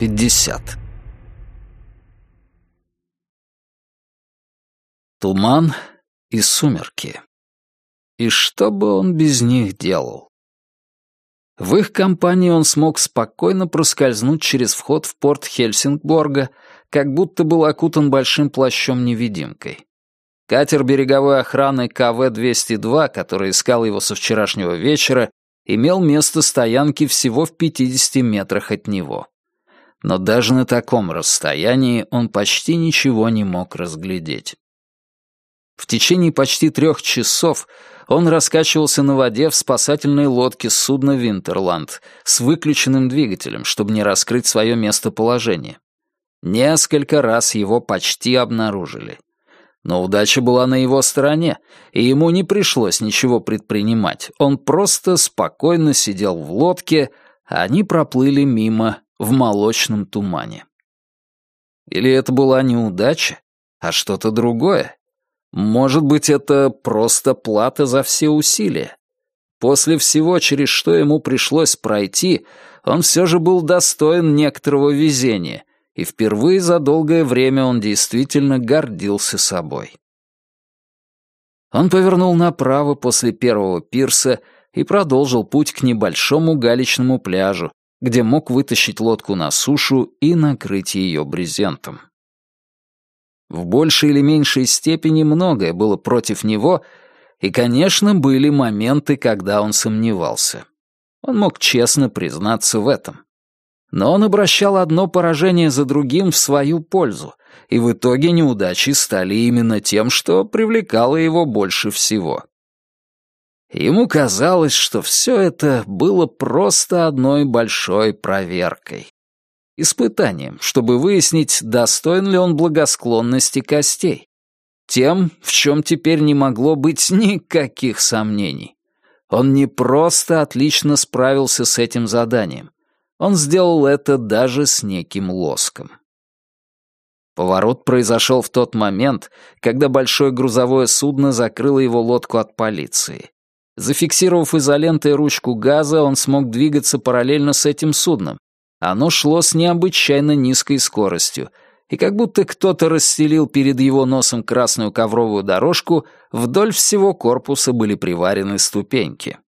50. Туман и сумерки. И что бы он без них делал? В их компании он смог спокойно проскользнуть через вход в порт Хельсингборга, как будто был окутан большим плащом-невидимкой. Катер береговой охраны КВ-202, который искал его со вчерашнего вечера, имел место стоянки всего в 50 метрах от него. Но даже на таком расстоянии он почти ничего не мог разглядеть. В течение почти трех часов он раскачивался на воде в спасательной лодке судна «Винтерланд» с выключенным двигателем, чтобы не раскрыть свое местоположение. Несколько раз его почти обнаружили. Но удача была на его стороне, и ему не пришлось ничего предпринимать. Он просто спокойно сидел в лодке, а они проплыли мимо в молочном тумане. Или это была не удача, а что-то другое? Может быть, это просто плата за все усилия? После всего, через что ему пришлось пройти, он все же был достоин некоторого везения, и впервые за долгое время он действительно гордился собой. Он повернул направо после первого пирса и продолжил путь к небольшому галечному пляжу, где мог вытащить лодку на сушу и накрыть ее брезентом. В большей или меньшей степени многое было против него, и, конечно, были моменты, когда он сомневался. Он мог честно признаться в этом. Но он обращал одно поражение за другим в свою пользу, и в итоге неудачи стали именно тем, что привлекало его больше всего. Ему казалось, что все это было просто одной большой проверкой. Испытанием, чтобы выяснить, достоин ли он благосклонности костей. Тем, в чем теперь не могло быть никаких сомнений. Он не просто отлично справился с этим заданием. Он сделал это даже с неким лоском. Поворот произошел в тот момент, когда большое грузовое судно закрыло его лодку от полиции. Зафиксировав изолентой ручку газа, он смог двигаться параллельно с этим судном. Оно шло с необычайно низкой скоростью, и как будто кто-то расстелил перед его носом красную ковровую дорожку, вдоль всего корпуса были приварены ступеньки.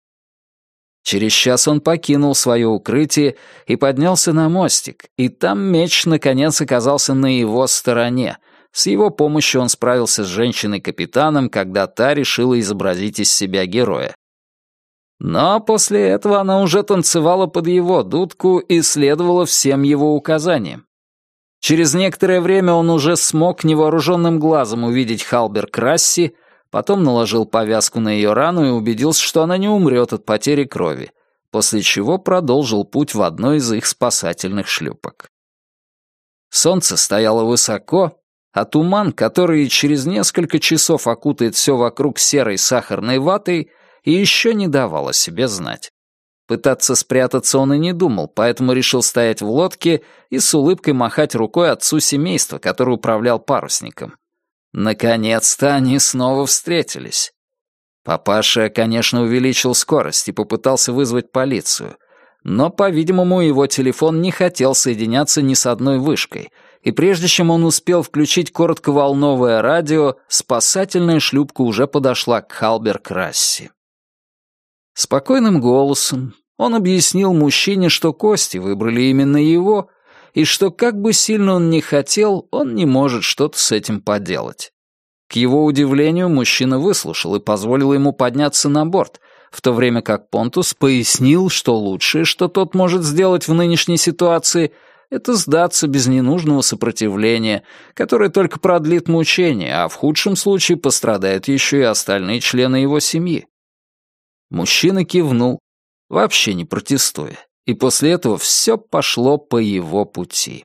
Через час он покинул свое укрытие и поднялся на мостик, и там меч наконец оказался на его стороне. С его помощью он справился с женщиной-капитаном, когда та решила изобразить из себя героя. Но после этого она уже танцевала под его дудку и следовала всем его указаниям. Через некоторое время он уже смог невооруженным глазом увидеть Халбер Красси, потом наложил повязку на ее рану и убедился, что она не умрет от потери крови, после чего продолжил путь в одной из их спасательных шлюпок. Солнце стояло высоко, а туман, который через несколько часов окутает все вокруг серой сахарной ватой, еще не давал себе знать. Пытаться спрятаться он и не думал, поэтому решил стоять в лодке и с улыбкой махать рукой отцу семейства, который управлял парусником. Наконец-то они снова встретились. Папаша, конечно, увеличил скорость и попытался вызвать полицию, но, по-видимому, его телефон не хотел соединяться ни с одной вышкой, и прежде чем он успел включить коротковолновое радио, спасательная шлюпка уже подошла к Халбер-Красси. Спокойным голосом он объяснил мужчине, что кости выбрали именно его, и что как бы сильно он ни хотел, он не может что-то с этим поделать. К его удивлению, мужчина выслушал и позволил ему подняться на борт, в то время как Понтус пояснил, что лучшее, что тот может сделать в нынешней ситуации, это сдаться без ненужного сопротивления, которое только продлит мучение, а в худшем случае пострадают еще и остальные члены его семьи. Мужчина кивнул, вообще не протестуя и после этого все пошло по его пути.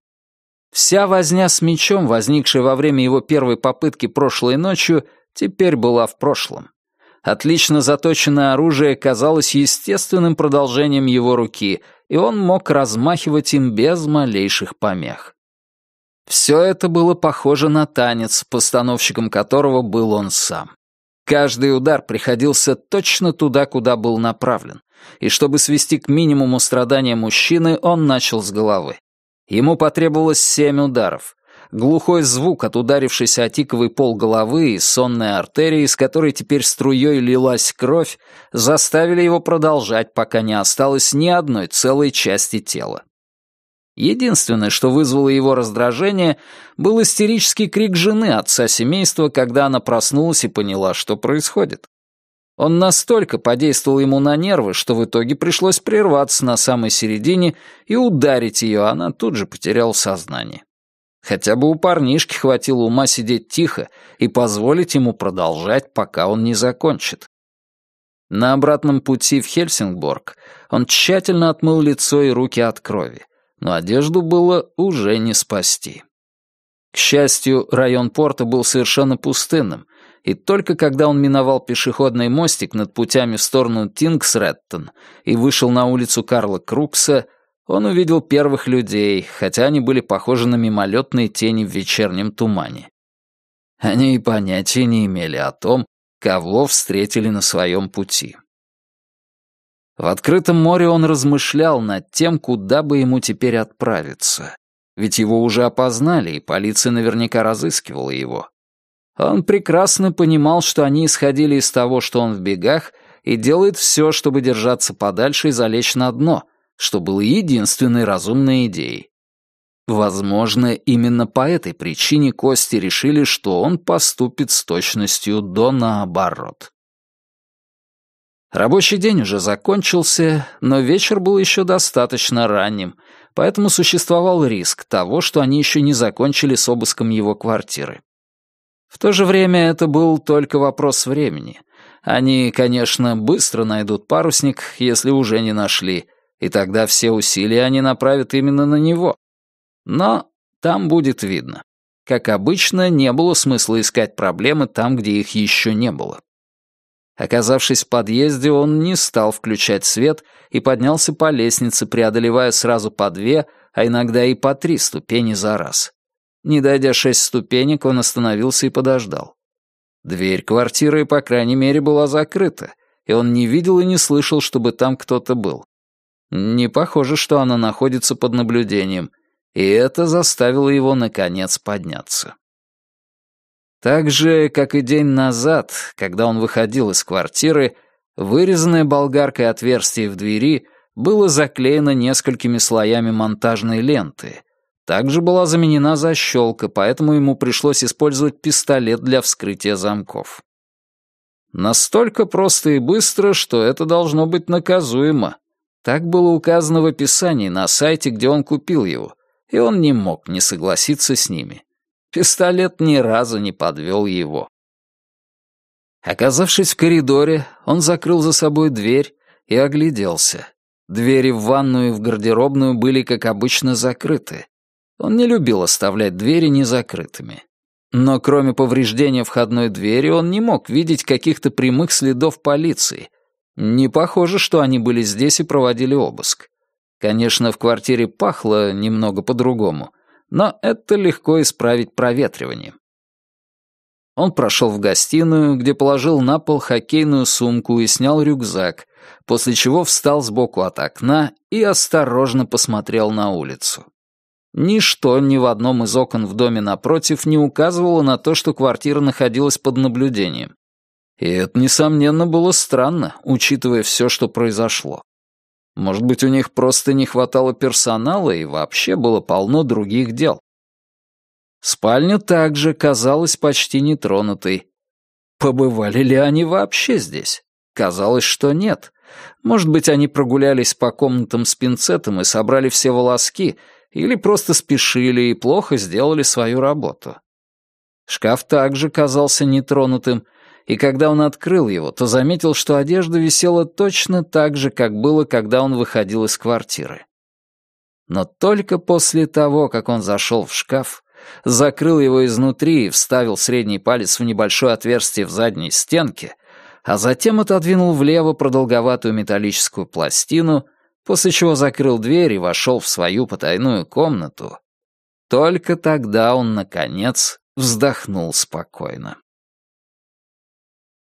Вся возня с мечом, возникшая во время его первой попытки прошлой ночью, теперь была в прошлом. Отлично заточенное оружие казалось естественным продолжением его руки, и он мог размахивать им без малейших помех. Все это было похоже на танец, постановщиком которого был он сам. Каждый удар приходился точно туда, куда был направлен и чтобы свести к минимуму страдания мужчины, он начал с головы. Ему потребовалось семь ударов. Глухой звук от ударившейся о тиковый пол головы и сонной артерии, из которой теперь струей лилась кровь, заставили его продолжать, пока не осталось ни одной целой части тела. Единственное, что вызвало его раздражение, был истерический крик жены отца семейства, когда она проснулась и поняла, что происходит. Он настолько подействовал ему на нервы, что в итоге пришлось прерваться на самой середине и ударить ее, она тут же потеряла сознание. Хотя бы у парнишки хватило ума сидеть тихо и позволить ему продолжать, пока он не закончит. На обратном пути в Хельсингборг он тщательно отмыл лицо и руки от крови, но одежду было уже не спасти. К счастью, район порта был совершенно пустынным, и только когда он миновал пешеходный мостик над путями в сторону Тингсреттон и вышел на улицу Карла Крукса, он увидел первых людей, хотя они были похожи на мимолетные тени в вечернем тумане. Они и понятия не имели о том, кого встретили на своем пути. В открытом море он размышлял над тем, куда бы ему теперь отправиться. Ведь его уже опознали, и полиция наверняка разыскивала его. Он прекрасно понимал, что они исходили из того, что он в бегах, и делает все, чтобы держаться подальше и залечь на дно — что было единственной разумной идеей. Возможно, именно по этой причине Кости решили, что он поступит с точностью до наоборот. Рабочий день уже закончился, но вечер был еще достаточно ранним, поэтому существовал риск того, что они еще не закончили с обыском его квартиры. В то же время это был только вопрос времени. Они, конечно, быстро найдут парусник, если уже не нашли, и тогда все усилия они направят именно на него. Но там будет видно. Как обычно, не было смысла искать проблемы там, где их еще не было. Оказавшись в подъезде, он не стал включать свет и поднялся по лестнице, преодолевая сразу по две, а иногда и по три ступени за раз. Не дойдя шесть ступенек, он остановился и подождал. Дверь квартиры, по крайней мере, была закрыта, и он не видел и не слышал, чтобы там кто-то был. Не похоже, что она находится под наблюдением, и это заставило его, наконец, подняться. Так же, как и день назад, когда он выходил из квартиры, вырезанное болгаркой отверстие в двери было заклеено несколькими слоями монтажной ленты. Также была заменена защелка, поэтому ему пришлось использовать пистолет для вскрытия замков. Настолько просто и быстро, что это должно быть наказуемо. Так было указано в описании на сайте, где он купил его, и он не мог не согласиться с ними. Пистолет ни разу не подвел его. Оказавшись в коридоре, он закрыл за собой дверь и огляделся. Двери в ванную и в гардеробную были, как обычно, закрыты. Он не любил оставлять двери незакрытыми. Но кроме повреждения входной двери он не мог видеть каких-то прямых следов полиции, не похоже, что они были здесь и проводили обыск. Конечно, в квартире пахло немного по-другому, но это легко исправить проветриванием. Он прошел в гостиную, где положил на пол хоккейную сумку и снял рюкзак, после чего встал сбоку от окна и осторожно посмотрел на улицу. Ничто ни в одном из окон в доме напротив не указывало на то, что квартира находилась под наблюдением. И это, несомненно, было странно, учитывая все, что произошло. Может быть, у них просто не хватало персонала и вообще было полно других дел. Спальня также казалась почти нетронутой. Побывали ли они вообще здесь? Казалось, что нет. Может быть, они прогулялись по комнатам с пинцетом и собрали все волоски, или просто спешили и плохо сделали свою работу. Шкаф также казался нетронутым, и когда он открыл его, то заметил, что одежда висела точно так же, как было, когда он выходил из квартиры. Но только после того, как он зашел в шкаф, закрыл его изнутри и вставил средний палец в небольшое отверстие в задней стенке, а затем отодвинул влево продолговатую металлическую пластину, после чего закрыл дверь и вошел в свою потайную комнату, только тогда он, наконец, вздохнул спокойно.